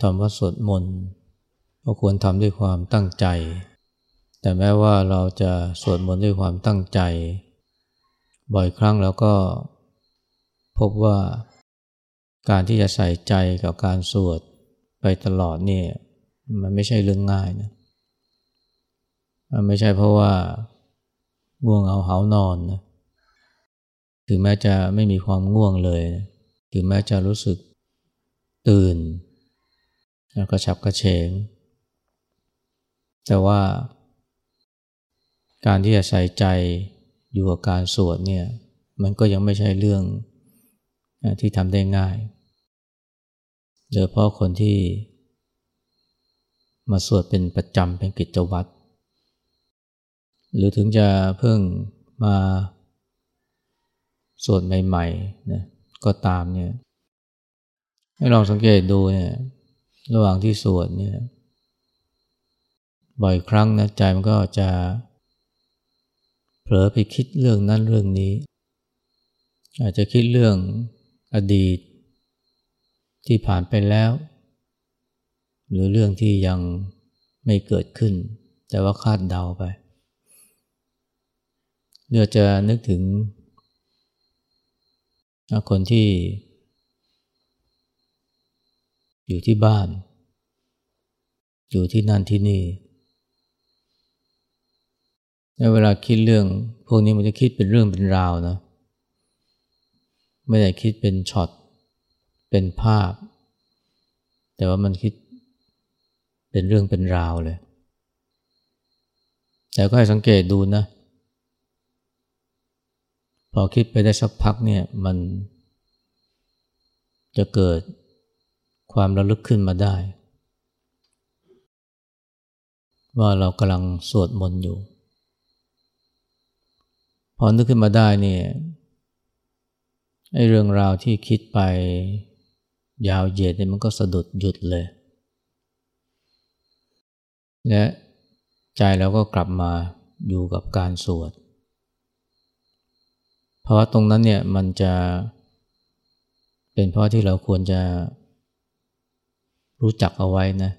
ทำวัดสวดมนต์ก็ควรทำด้วยความตั้งใจ แต่แม้ว่าเราจะสวดมนต์ด้วยความตั้งใจ บ่อยครั้งเราก็พบว่าการที่จะใส่ใจกับการสวดไปตลอดเนี่ยมันไม่ใช่เรื่องง่ายนะมันไม่ใช่เพราะว่าง่วงเอาเหานอนนะถึงแม้จะไม่มีความง่วงเลยนะถึงแม้จะรู้สึกตื่น แล้วก็ฉับกระเฉง แต่ว่าการที่จะใส่ใจอยู่กับการสวดเนี่ยมันก็ยังไม่ใช่เรื่องที่ทำได้ง่ายโดยเพราะคนที่ มาสวดเป็นประจำเป็นกิจวัตรหรือถึงจะเพิ่งมาสวดใหม่ๆนะก็ตามเนี่ยให้ลองสังเกตดูเนี่ย ระหว่างที่สวดเนี่ยบ่อยครั้งนะใจมันก็จะเผลอไปคิดเรื่องนั้นเรื่องนี้ อาจจะคิดเรื่องอดีต ที่ผ่านไปแล้ว หรือเรื่องที่ยังไม่เกิดขึ้น แต่ว่าคาดเดาไปเรือจะนึกถึงคนที่ อยู่ที่บ้าน อยู่ที่นั่นที่นี่ในเวลาคิดเรื่อง พวกนี้มันจะคิดเป็นเรื่องเป็นราวนะ ไม่ได้คิดเป็นช็อต เป็นภาพ แต่ว่ามันคิดเป็นเรื่องเป็นราวเลย แต่ก็ให้สังเกตดูนะ พอคิดไปได้สักพักเนี่ยมันจะเกิด ความระลึกขึ้นมาได้ ว่าเรากำลังสวดมนต์อยู่ พอนึกขึ้นมาได้เนี่ยไอ้เรื่องราวที่คิดไปยาวเหยียดเนี่ยมันก็สะดุดหยุดเลย และใจเราก็กลับมาอยู่กับการสวด เพราะว่าตรงนั้นเนี่ยมันจะเป็นเพราะที่เราควรจะ รู้จักเอาไว้นะ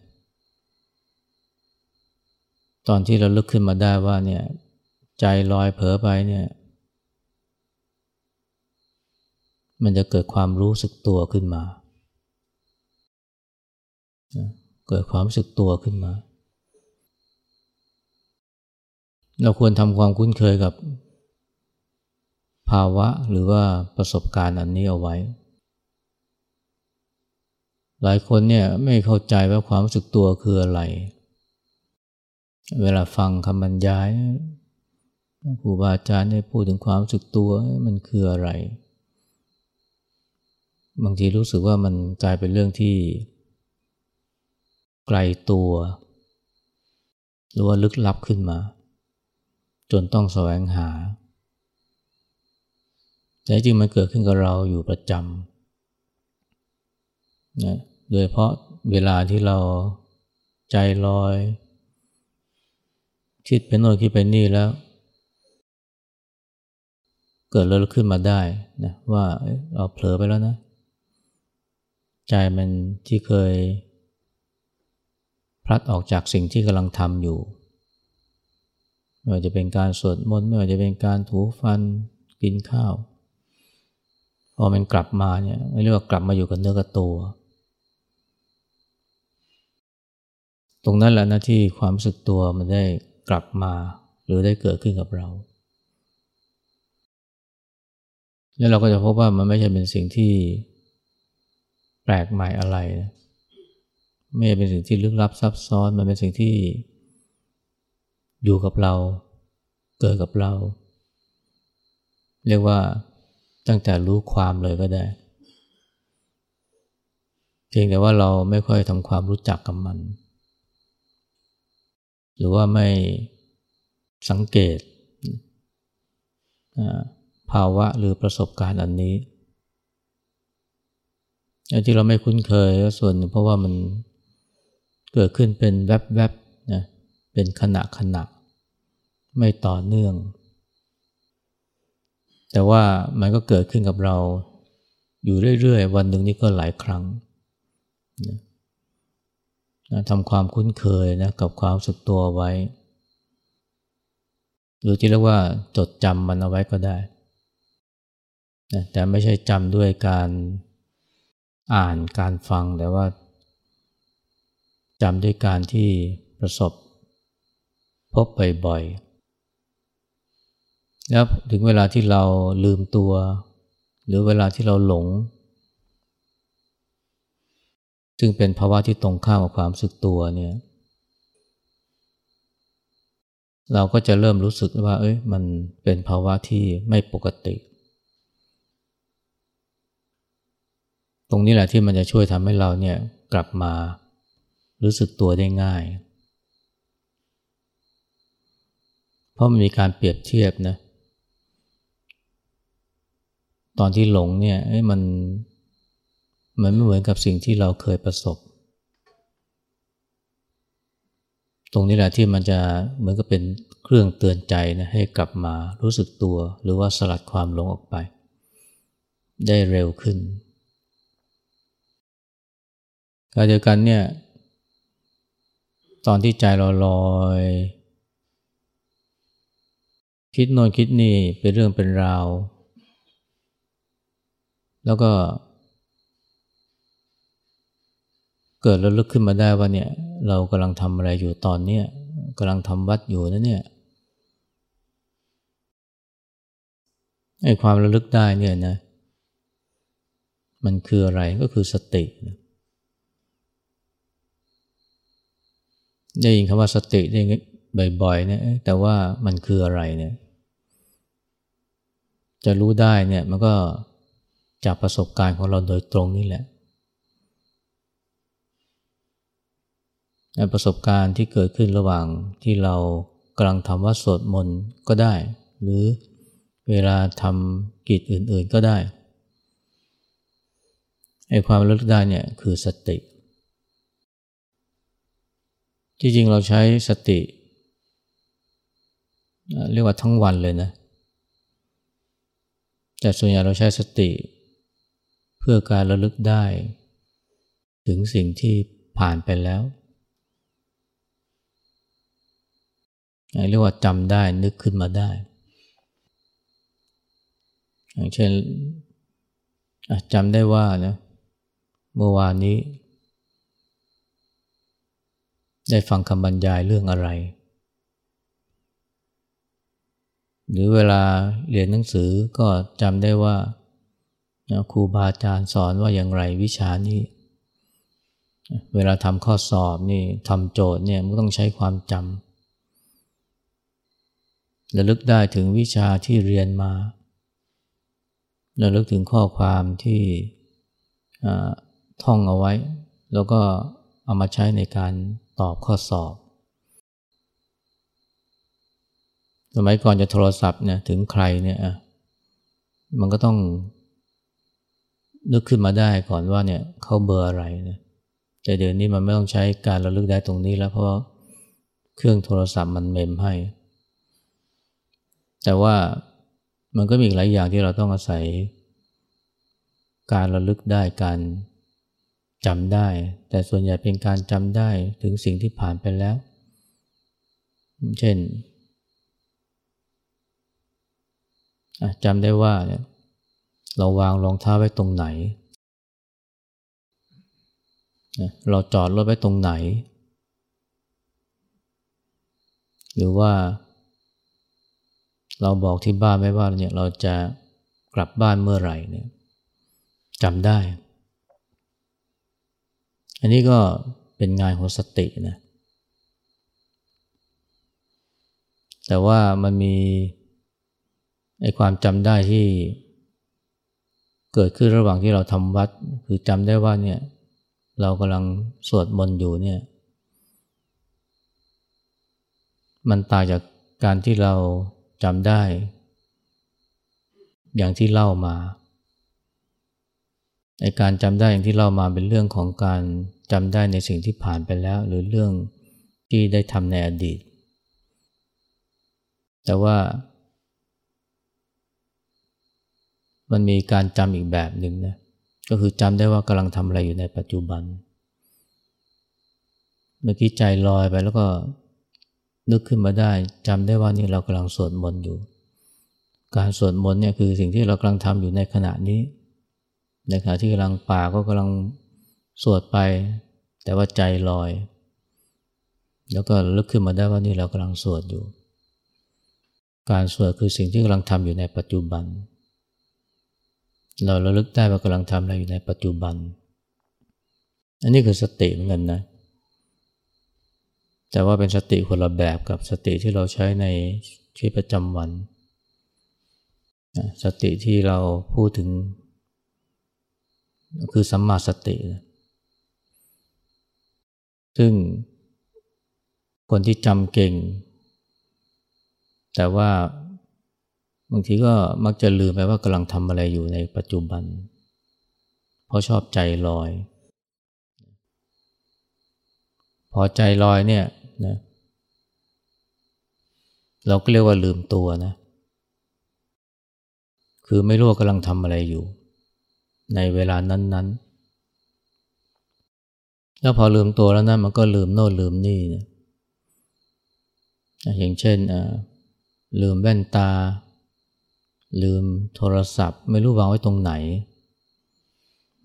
ตอนที่เราลึกขึ้นมาได้ว่าเนี่ยใจลอยเผลอไปเนี่ย มันจะเกิดความรู้สึกตัวขึ้นมา เกิดความรู้สึกตัวขึ้นมา เราควรทำความคุ้นเคยกับภาวะหรือว่าประสบการณ์อันนี้เอาไว้ หลายคนเนี่ยไม่เข้าใจว่าความรู้สึกตัวคืออะไร เวลาฟังคำบรรยายครูบาอาจารย์ได้พูดถึงความรู้สึกตัวมันคืออะไร บางทีรู้สึกว่ามันกลายเป็นเรื่องที่ ไกลตัว หรือว่าลึกลับขึ้นมา จนต้องแสวงหาแต่จริงมันเกิดขึ้นกับเราอยู่ประจำ นะโดยเพราะเวลาที่เราใจลอย คิดไปโน่นคิดไปนี่แล้ว เกิดเรื่องขึ้นมาได้นะว่าเราเผลอไปแล้วนะ ใจมันที่เคย พลัดออกจากสิ่งที่กำลังทำอยู่ไม่ว่าจะเป็นการสวดมนต์ไม่ว่าจะเป็นการถูฟันกินข้าว พอมันกลับมาเนี่ยเรียกว่ากลับมาอยู่กับเนื้อกับตัว ตรงนั้นแหละนะที่ความรู้สึกตัวมันได้กลับมา หรือได้เกิดขึ้นกับเรา แล้วเราก็จะพบว่ามันไม่ใช่เป็นสิ่งที่แปลกใหม่อะไรนะไม่ใช่เป็นสิ่งที่ลึกลับซับซ้อน มันเป็นสิ่งที่อยู่กับเรา เกิดกับเรา เรียกว่าตั้งแต่รู้ความเลยก็ได้เพียงแต่ว่าเราไม่ค่อยทำความรู้จักกับมัน หรือว่าไม่สังเกตภาวะหรือประสบการณ์อันนี้ที่เราไม่คุ้นเคยก็ส่วนเพราะว่ามันเกิดขึ้นเป็นแวบๆนะเป็นขณะขณะไม่ต่อเนื่อง แต่ว่ามันก็เกิดขึ้นกับเราอยู่เรื่อยๆ วันหนึ่งนี่ก็หลายครั้งนะ ทำความคุ้นเคยนะกับความรู้สึกตัวไว้ หรือที่เรียกว่าจดจำมันเอาไว้ก็ได้นะแต่ไม่ใช่จำด้วยการอ่านการฟังแต่ว่าจำด้วยการที่ประสบ พบบ่อยๆแล้วถึงเวลาที่เราลืมตัว หรือเวลาที่เราหลง ซึ่งเป็นภาวะที่ตรงข้ามกับความสึกตัวเนี่ย เราก็จะเริ่มรู้สึกว่า เอ้ย มันเป็นภาวะที่ไม่ปกติ ตรงนี้แหละที่มันจะช่วยทำให้เราเนี่ยกลับมารู้สึกตัวได้ง่าย เพราะมันมีการเปรียบเทียบนะ ตอนที่หลงเนี่ยมัน มันไม่เหมือนกับสิ่งที่เราเคยประสบ ตรงนี้แหละที่มันจะเหมือนกับเป็นเครื่องเตือนใจนะให้กลับมารู้สึกตัว หรือว่าสลัดความหลงออกไป ได้เร็วขึ้นการเดียวกันเนี่ยตอนที่ใจเราลอย คิดโน่นคิดนี่เป็นเรื่องเป็นราว แล้วก็ เกิดระลึกขึ้นมาได้ว่าเนี่ยเรากำลังทำอะไรอยู่ตอนเนี้ยกำลังทำวัดอยู่นะเนี่ยไอ้ความระลึกได้เนี่ยนะ มันคืออะไรก็คือสตินะได้ยินคำว่าสติได้บ่อยๆเนี่ยแต่ว่ามันคืออะไรเนี่ย จะรู้ได้เนี่ยมันก็จากประสบการณ์ของเราโดยตรงนี่แหละ ประสบการณ์ที่เกิดขึ้นระหว่างที่เรากำลังทำว่าสวดมนต์ก็ได้ หรือเวลาทำกิจอื่นๆก็ได้ไอ้ความระลึกได้เนี่ยคือสติที่จริงเราใช้สติ เรียกว่าทั้งวันเลยนะ แต่ส่วนใหญ่เราใช้สติ เพื่อการระลึกได้ ถึงสิ่งที่ผ่านไปแล้ว เรียกว่าจำได้นึกขึ้นมาได้ อย่างเช่นจำได้ว่านะเมื่อวานนี้ ได้ฟังคำบรรยายเรื่องอะไร หรือเวลาเรียนหนังสือก็จำได้ว่าครูบาอาจารย์สอนว่าอย่างไรวิชานี้ เวลาทำข้อสอบนี่ทำโจทย์เนี่ยมันต้องใช้ความจำ ระลึกได้ถึงวิชาที่เรียนมาระลึกถึงข้อความที่ท่องเอาไว้ แล้วก็เอามาใช้ในการตอบข้อสอบ สมัยก่อนจะโทรศัพท์เนี่ยถึงใครเนี่ยมันก็ต้องนึกขึ้นมาได้ก่อนว่าเนี่ยเขาเบอร์อะไรนะแต่เดี๋ยวนี้มันไม่ต้องใช้การระลึกได้ตรงนี้แล้วเพราะเครื่องโทรศัพท์มันเมมให้ แต่ว่ามันก็มีหลายอย่างที่เราต้องอาศัย การระลึกได้การจำได้ แต่ส่วนใหญ่เป็นการจำได้ถึงสิ่งที่ผ่านไปแล้ว เช่นจำได้ว่าเนี่ยเราวางรองเท้าไว้ตรงไหน เราจอดรถไว้ตรงไหน หรือว่า เราบอกที่บ้านไม่ว่าเนี่ยเราจะกลับบ้านเมื่อไหร่เนี่ยจำได้ อันนี้ก็เป็นงานของสตินะ แต่ว่ามันมีไอความจำได้ที่เกิดขึ้นระหว่างที่เราทำวัด คือจำได้ว่าเนี่ยเรากำลังสวดมนต์อยู่เนี่ย มันต่างจากการที่เรา จำได้ อย่างที่เล่ามาในการจำได้อย่างที่เรามาเป็นเรื่องของการจำได้ในสิ่งที่ผ่านไปแล้ว หรือเรื่องที่ได้ทำในอดีต แต่ว่า มันมีการจำอีกแบบหนึ่งนะก็คือจำได้ว่ากำลังทำอะไรอยู่ในปัจจุบัน เมื่อกี้ใจลอยไปแล้วก็ นึกขึ้นมาได้จำได้ว่านี่เรากำลังสวดมนต์อยู่ การสวดมนต์เนี่ยคือสิ่งที่เรากำลังทำอยู่ในขณะนี้ในขณะที่กำลังป่าก็กำลังสวดไป แต่ว่าใจลอย แล้วก็ลึกขึ้นมาได้ว่านี่เรากำลังสวดอยู่ การสวดคือสิ่งที่กำลังทำอยู่ในปัจจุบัน เราระลึกได้ว่ากำลังทำอะไรอยู่ในปัจจุบัน อันนี้คือสติเหมือนกันนะ แต่ว่าเป็นสติคนละแบบกับสติที่เราใช้ในชีวิตประจำวัน สติที่เราพูดถึง คือสัมมาสติ ซึ่งคนที่จำเก่ง แต่ว่าบางทีก็มักจะลืมไปว่ากำลังทำอะไรอยู่ในปัจจุบัน เพราะชอบใจลอย พอใจลอยเนี่ย นะเราก็เรียกว่าลืมตัวนะ คือไม่รู้ว่ากำลังทำอะไรอยู่ ในเวลานั้น ๆ แล้วพอลืมตัวแล้วนะมันก็ลืมโน่นลืมนี่นะอย่างเช่นลืมแว่นตา ลืมโทรศัพท์ ไม่รู้วางไว้ตรงไหน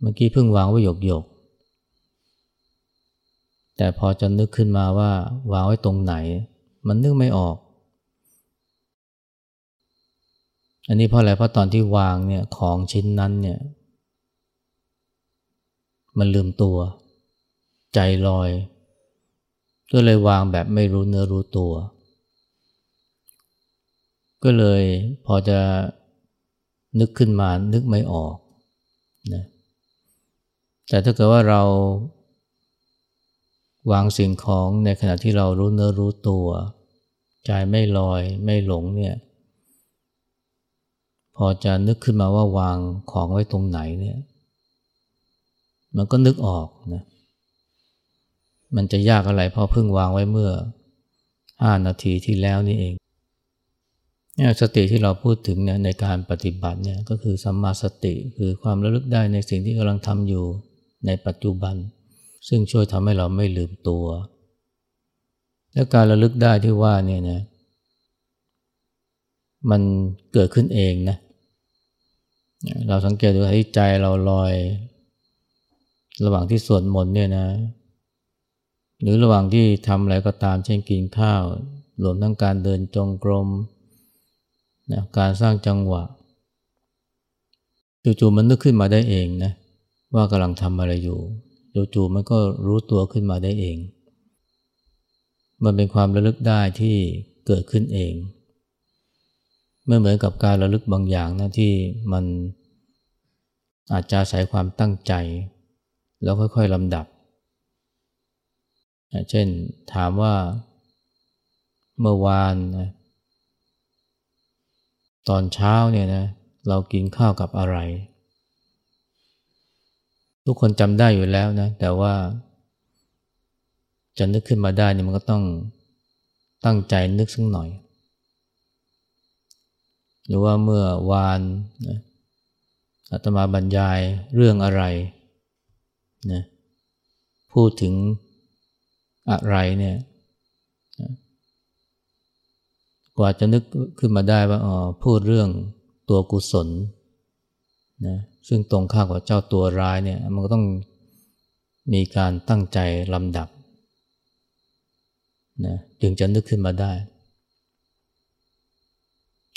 เมื่อกี้เพิ่งวางไว้หยกหยก แต่พอจะนึกขึ้นมาว่าวางไว้ตรงไหน มันนึกไม่ออก อันนี้เพราะอะไรเพราะตอนที่วางเนี่ยของชิ้นนั้นเนี่ย มันลืมตัว ใจลอย ก็เลยวางแบบไม่รู้เนื้อรู้ตัว ก็เลยพอจะนึกขึ้นมานึกไม่ออกนะแต่ถ้าเกิดว่าเรา วางสิ่งของในขณะที่เรารู้เนื้อรู้ตัว ใจไม่ลอยไม่หลงเนี่ย พอจะนึกขึ้นมาว่าวางของไว้ตรงไหนเนี่ย มันก็นึกออกนะมันจะยากอะไรเพราะเพิ่งวางไว้เมื่อห้านาทีที่แล้วนี่เองเนี่ยสติที่เราพูดถึงเนี่ยในการปฏิบัติเนี่ยก็คือสัมมาสติคือความระลึกได้ในสิ่งที่กำลังทำอยู่ในปัจจุบัน ซึ่งช่วยทำให้เราไม่ลืมตัว และการระลึกได้ที่ว่าเนี่ยนะมันเกิดขึ้นเองนะเราสังเกตดูให้ใจเราลอย ระหว่างที่สวดมนต์เนี่ยนะ หรือระหว่างที่ทำอะไรก็ตามเช่นกินข้าวรวมทั้งการเดินจงกรมนะการสร้างจังหวะจู่ๆมันนึกขึ้นมาได้เองนะว่ากำลังทำอะไรอยู่ จู่ๆมันก็รู้ตัวขึ้นมาได้เอง มันเป็นความระลึกได้ที่เกิดขึ้นเอง ไม่เหมือนกับการระลึกบางอย่างนะที่มันอาจจะใส่ความตั้งใจ แล้วค่อยๆลำดับ เช่นถามว่าเมื่อวานนะตอนเช้าเนี่ยนะเรากินข้าวกับอะไร ทุกคนจำได้อยู่แล้วนะ แต่ว่า จะนึกขึ้นมาได้นี่มันก็ต้องตั้งใจนึกสักหน่อย หรือว่าเมื่อวานนะอาตมาบรรยายเรื่องอะไรนะพูดถึงอะไรเนี่ยกว่าจะนึกขึ้นมาได้ว่าอ๋อพูดเรื่องตัวกุศลนะ ซึ่งตรงข้ามกับเจ้าตัวร้ายเนี่ยมันก็ต้องมีการตั้งใจลำดับนะจึงจะนึกขึ้นมาได้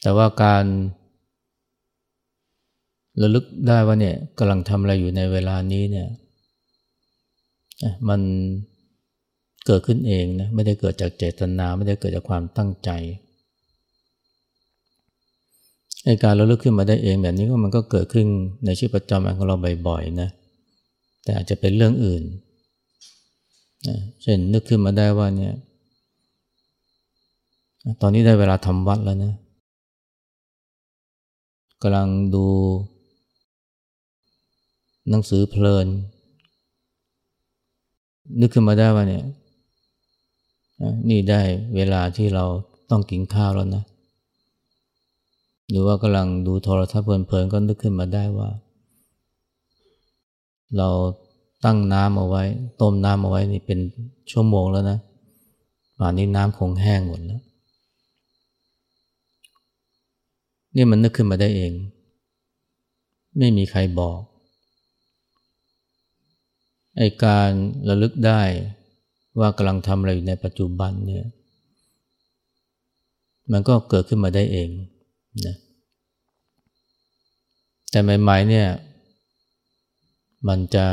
แต่ว่าการระลึกได้ว่าเนี่ยกำลังทำอะไรอยู่ในเวลานี้เนี่ยมันเกิดขึ้นเองนะไม่ได้เกิดจากเจตนา ไม่ได้เกิดจากความตั้งใจ ไอการเราลึกขึ้นมาได้เองแบบนี้ก็มันก็เกิดขึ้นในชีวิตประจำวันของเราบ่อยๆนะ แต่อาจจะเป็นเรื่องอื่นนะเช่นนึกขึ้นมาได้ว่าเนี่ย ตอนนี้ได้เวลาทำวัดแล้วนะกำลังดู หนังสือเพลิน นึกขึ้นมาได้ว่าเนี่ยนี่ได้เวลาที่เราต้องกินข้าวแล้วนะ หรือว่ากำลังดูโทรทัศน์เพลินๆก็นึกขึ้นมาได้ว่า เราตั้งน้ำเอาไว้ ต้มน้ำเอาไว้นี่เป็นชั่วโมงแล้วนะป่านนี้น้ำคงแห้งหมดแล้ว นี่มันนึกขึ้นมาได้เอง ไม่มีใครบอกไอการระลึกได้ว่ากำลังทำอะไรอยู่ในปัจจุบันเนี่ย มันก็เกิดขึ้นมาได้เอง นะแต่ใหม่ๆเนี่ย มันจะ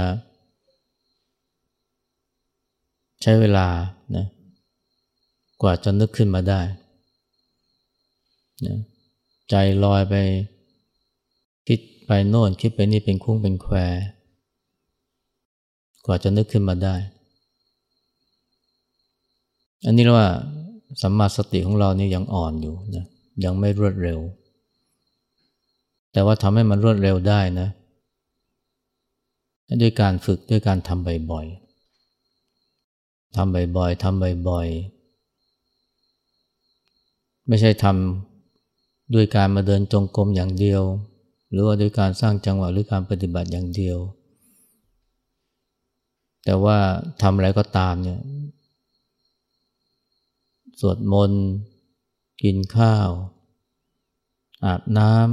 ใช้เวลานะกว่าจะนึกขึ้นมาได้นะใจลอยไปคิดไปโน่นคิดไปนี่เป็นคุ้งเป็นแควกว่าจะนึกขึ้นมาได้ อันนี้เรียกว่าสัมมาสติของเรานี่ยังอ่อนอยู่นะ ยังไม่รวดเร็ว แต่ว่าทำให้มันรวดเร็วได้นะด้วยการฝึกด้วยการทำบ่อยๆทำบ่อยๆทำบ่อยๆ ไม่ใช่ทำด้วยการมาเดินจงกรมอย่างเดียว หรือว่าด้วยการสร้างจังหวะหรือการปฏิบัติอย่างเดียว แต่ว่าทำอะไรก็ตามเนี่ย สวดมนต์ กินข้าว อาบน้ำ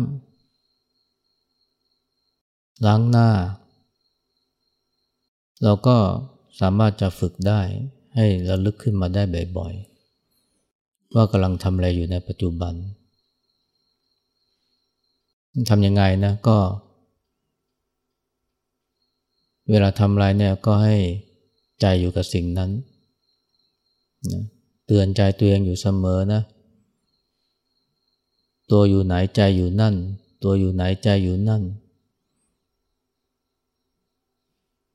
ล้างหน้า เราก็สามารถจะฝึกได้ให้ระลึกขึ้นมาได้บ่อยๆ ว่ากำลังทำอะไรอยู่ในปัจจุบันทำยังไงนะก็ เวลาทำอะไรเนี่ยก็ให้ใจอยู่กับสิ่งนั้นนะเตือนใจตัวเองอยู่เสมอนะ ตัวอยู่ไหนใจอยู่นั่น ตัวอยู่ไหนใจอยู่นั่น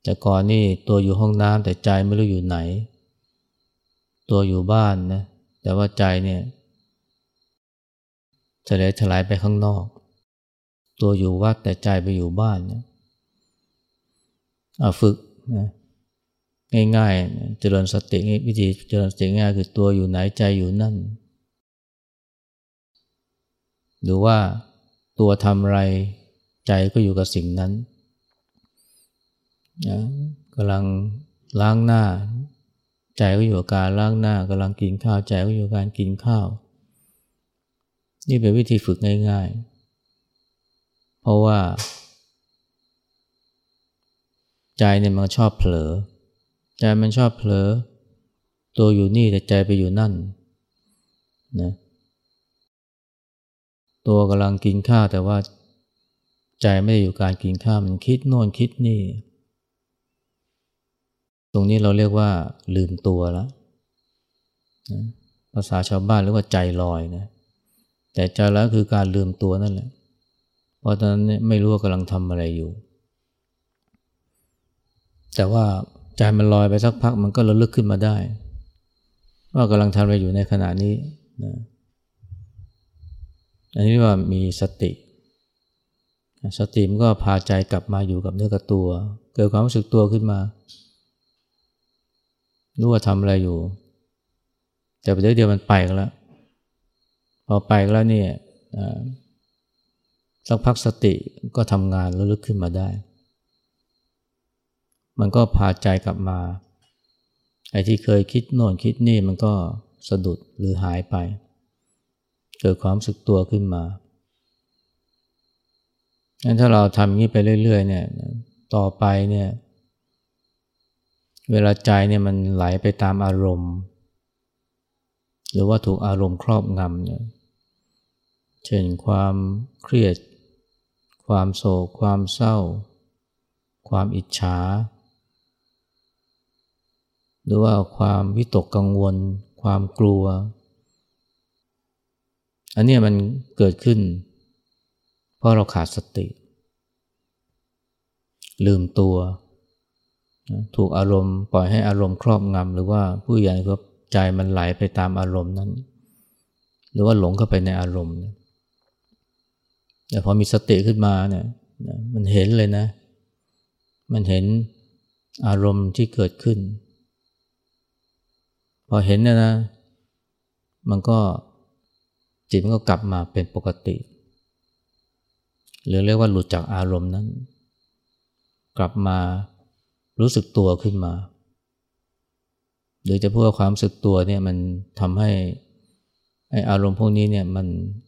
แต่ก่อนนี่ตัวอยู่ห้องน้ำแต่ใจไม่รู้อยู่ไหน ตัวอยู่บ้านนะแต่ว่าใจเนี่ยทะเลถลายไปข้างนอก ตัวอยู่วัดแต่ใจไปอยู่บ้านนะฝึกนะง่ายๆ เจริญสติวิธีเจริญสติง่ายคือตัวอยู่ไหนใจอยู่นั่น หรือว่าตัวทำอะไรใจก็อยู่กับสิ่งนั้นนะกำลังล้างหน้า ใจก็อยู่กับการล้างหน้ากำลังกินข้าวใจก็อยู่กับการกินข้าว นี่เป็นวิธีฝึกง่ายๆ เพราะว่า ใจเนี่ยมันชอบเผลอ ใจมันชอบเผลอ ตัวอยู่นี่แต่ใจไปอยู่นั่นนะ ตัวกำลังกินข้าวแต่ว่าใจไม่ได้อยู่การกินข้าวมันคิดโน่นคิดนี่ ตรงนี้เราเรียกว่าลืมตัวแล้วนะภาษาชาวบ้านเรียกว่าใจลอยนะแต่ใจแล้วคือการลืมตัวนั่นแหละ เพราะตอนนั้นไม่รู้ว่ากำลังทำอะไรอยู่ แต่ว่าใจมันลอยไปสักพักมันก็ระลึกขึ้นมาได้ ว่ากำลังทำอะไรอยู่ในขณะนี้นะ อันนี้ว่ามีสติ สติมันก็พาใจกลับมาอยู่กับเนื้อกับตัว เกิดความรู้สึกตัวขึ้นมา รู้ว่าทำอะไรอยู่ แต่ประเดี๋ยวเดียวมันไปกันแล้ว พอไปแล้วเนี่ยสักพักสติก็ทำงานระลึกขึ้นมาได้ มันก็พาใจกลับมา ไอ้ที่เคยคิดโน่นคิดนี่มันก็สะดุดหรือหายไป เกิดความสึกตัวขึ้นมางั้นถ้าเราทำอย่างนี้ไปเรื่อย ๆ เนี่ย ต่อไปเนี่ย เวลาใจเนี่ยมันไหลไปตามอารมณ์ หรือว่าถูกอารมณ์ครอบงำเนี่ย เช่นความเครียด ความโศก ความเศร้า ความอิจฉา หรือว่าความวิตกกังวล ความกลัว อันนี้มันเกิดขึ้น เพราะเราขาดสติ ลืมตัว ถูกอารมณ์ปล่อยให้อารมณ์ครอบงำหรือว่าผู้ใหญ่ก็ใจมันไหลไปตามอารมณ์นั้น หรือว่าหลงเข้าไปในอารมณ์ แต่พอมีสติขึ้นมาเนี่ยมันเห็นเลยนะ มันเห็นอารมณ์ที่เกิดขึ้น พอเห็นเนี่ยนะ มันก็ จิตมันก็กลับมาเป็นปกติ หรือเรียกว่าหลุดจากอารมณ์นั้น กลับมารู้สึกตัวขึ้นมา หรือจะพูดว่าความรู้สึกตัวเนี่ยมันทำให้ไออารมณ์พวกนี้เนี่ยมัน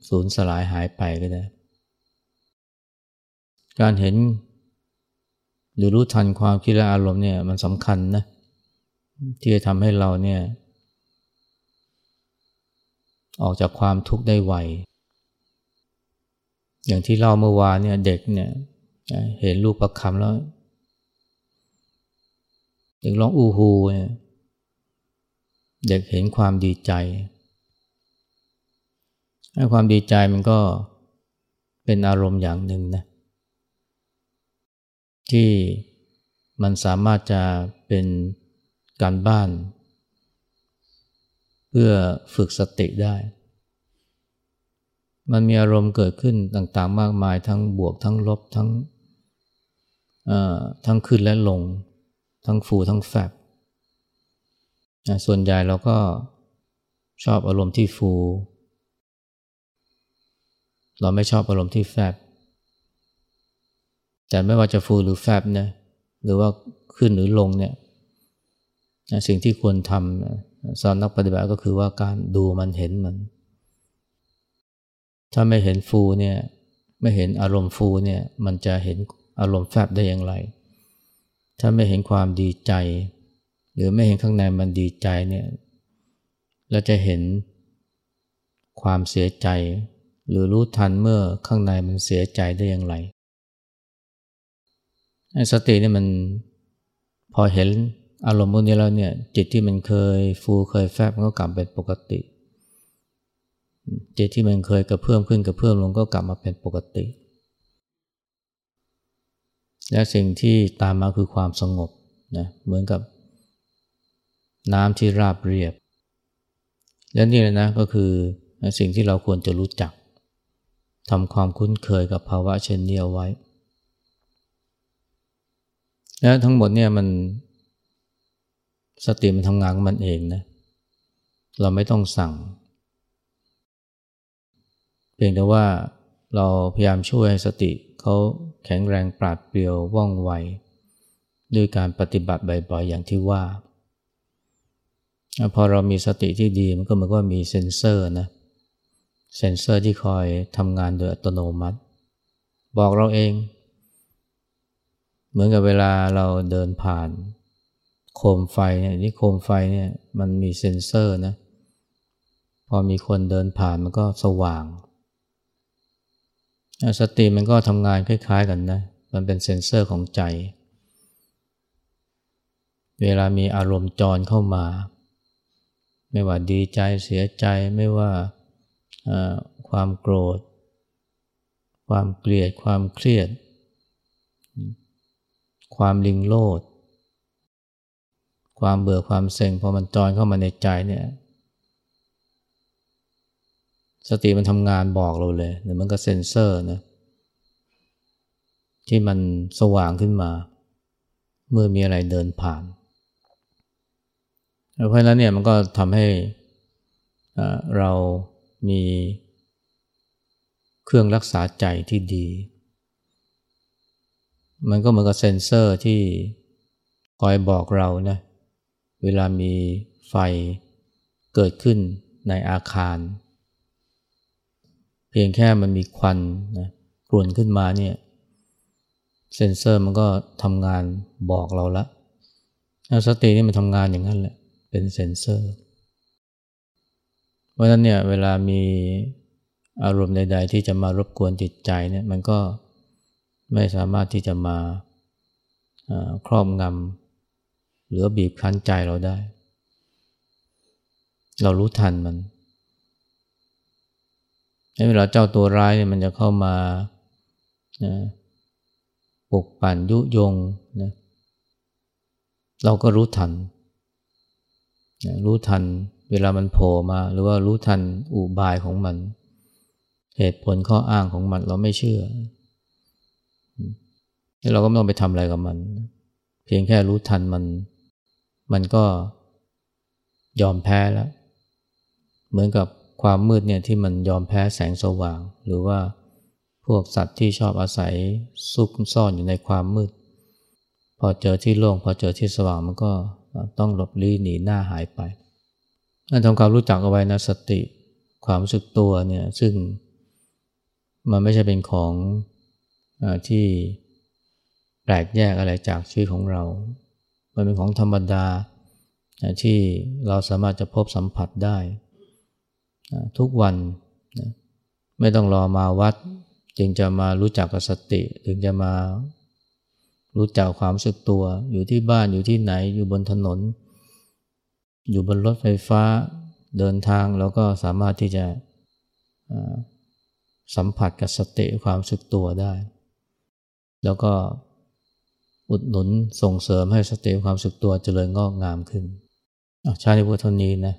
สูญสลายหายไปก็ได้ การเห็น หรือรู้ทันความคิดและอารมณ์เนี่ยมันสำคัญนะที่จะทำให้เราเนี่ย ออกจากความทุกข์ได้ไว อย่างที่เล่าเมื่อวานเนี่ยเด็กเนี่ยเห็นลูกประคำแล้วเด็กร้องอูฮูเนี่ยเด็กเห็นความดีใจให้ความดีใจมันก็เป็นอารมณ์อย่างหนึ่งนะที่มันสามารถจะเป็นการบ้าน พื่อฝึกสติได้ มันมีอารมณ์เกิดขึ้นต่างๆ มากมายทั้งบวกทั้งลบทั้งทั้งขึ้นและลง ทั้งฟูทั้งแฟบส่วนใหญ่เราก็ชอบอารมณ์ที่ฟู เราไม่ชอบอารมณ์ที่แฟบ แต่ไม่ว่าจะฟูหรือแฟบนี่หรือว่าขึ้นหรือลงเนี่ยสิ่งที่ควรทำ สอนนักปฏิบัติก็คือว่าการดูมันเห็นมัน ถ้าไม่เห็นฟูเนี่ยไม่เห็นอารมณ์ฟูเนี่ยมันจะเห็นอารมณ์แฟบได้อย่างไร ถ้าไม่เห็นความดีใจ หรือไม่เห็นข้างในมันดีใจเนี่ยเราจะเห็นความเสียใจ หรือรู้ทันเมื่อข้างในมันเสียใจได้อย่างไรสติเนี่ยมันพอเห็น อารมณ์พวกนี้แล้วเนี่ยจิตที่มันเคยฟูเคยแฟบมันก็กลับเป็นปกติ จิตที่มันเคยกระเพื่อมขึ้นกระเพื่อมลงก็กลับมาเป็นปกติ และสิ่งที่ตามมาคือความสงบนะเหมือนกับน้ำที่ราบเรียบ และนี่แหละนะก็คือสิ่งที่เราควรจะรู้จักทำความคุ้นเคยกับภาวะเช่นนี้เอาไว้ และทั้งหมดเนี่ยมัน สติมันทำงานของมันเองนะ เราไม่ต้องสั่ง เพียงแต่ว่าเราพยายามช่วยให้สติเขาแข็งแรงปราดเปรียวว่องไวด้วยการปฏิบัติบ่อยๆอย่างที่ว่า พอเรามีสติที่ดีมันก็เหมือนว่ามีเซ็นเซอร์นะ เซนเซอร์ที่คอยทำงานโดยอัตโนมัติ บอกเราเอง เหมือนกับเวลาเราเดินผ่าน โคมไฟเนี่ยนี่โคมไฟเนี่ยมันมีเซนเซอร์นะ พอมีคนเดินผ่านมันก็สว่าง สติมันก็ทำงานคล้ายๆกันนะ มันเป็นเซนเซอร์ของใจ เวลามีอารมณ์จรเข้ามา ไม่ว่าดีใจเสียใจไม่ว่าความโกรธ ความเกลียด ความเครียด ความลิงโลด ความเบื่อความเซ็งพอมันจอยเข้ามาในใจเนี่ย สติมันทำงานบอกเราเลยหรือมันก็เซ็นเซอร์นะที่มันสว่างขึ้นมา เมื่อมีอะไรเดินผ่านเพราะฉะนั้นเนี่ยมันก็ทำให้เรามีเครื่องรักษาใจที่ดี มันก็เหมือนกับเซ็นเซอร์ที่คอยบอกเรานะ เวลามีไฟเกิดขึ้นในอาคาร เพียงแค่มันมีควันนะกลุ่นขึ้นมาเนี่ยเซ็นเซอร์มันก็ทำงานบอกเราละสตินี่มันทำงานอย่างนั้นแหละ เป็นเซ็นเซอร์ เพราะนั้นเนี่ยเวลามีอารมณ์ใด ๆ ที่จะมารบกวนจิตใจเนี่ยมันก็ไม่สามารถที่จะมาครอบงำ หรือบีบคั้นใจเราได้ เรารู้ทันมันเวลาเจ้าตัวร้ายเนี่ยมันจะเข้ามาปลุกปั่นยุยงนะเราก็รู้ทันรู้ทันเวลามันโผล่มา หรือว่ารู้ทันอุบายของมัน เหตุผลข้ออ้างของมันเราไม่เชื่อแล้วเราก็ไม่ต้องไปทำอะไรกับมัน เพียงแค่รู้ทันมัน มันก็ยอมแพ้แล้ว เหมือนกับความมืดเนี่ยที่มันยอมแพ้แสงสว่าง หรือว่าพวกสัตว์ที่ชอบอาศัยซุกซ่อนอยู่ในความมืด พอเจอที่โล่งพอเจอที่สว่างมันก็ต้องหลบลี้หนีหน้าหายไปนั่นทำความรู้จักเอาไว้นะสติ ความรู้สึกตัวเนี่ยซึ่งมันไม่ใช่เป็นของอที่แปลกแยกอะไรจากชีวิตของเรา มันเป็นของธรรมดาที่เราสามารถจะพบสัมผัสได้ ทุกวันไม่ต้องรอมาวัด จึงจะมารู้จักกับสติ ถึงจะมารู้จักความสึกตัว อยู่ที่บ้านอยู่ที่ไหนอยู่บนถนน อยู่บนรถไฟฟ้าเดินทางแล้วก็สามารถที่จะสัมผัสกับสติความสึกตัวได้ แล้วก็ อุดหนุนส่งเสริมให้สติความสึกตัวเจริญงอกงามขึ้นชาติพุทธนี้นะ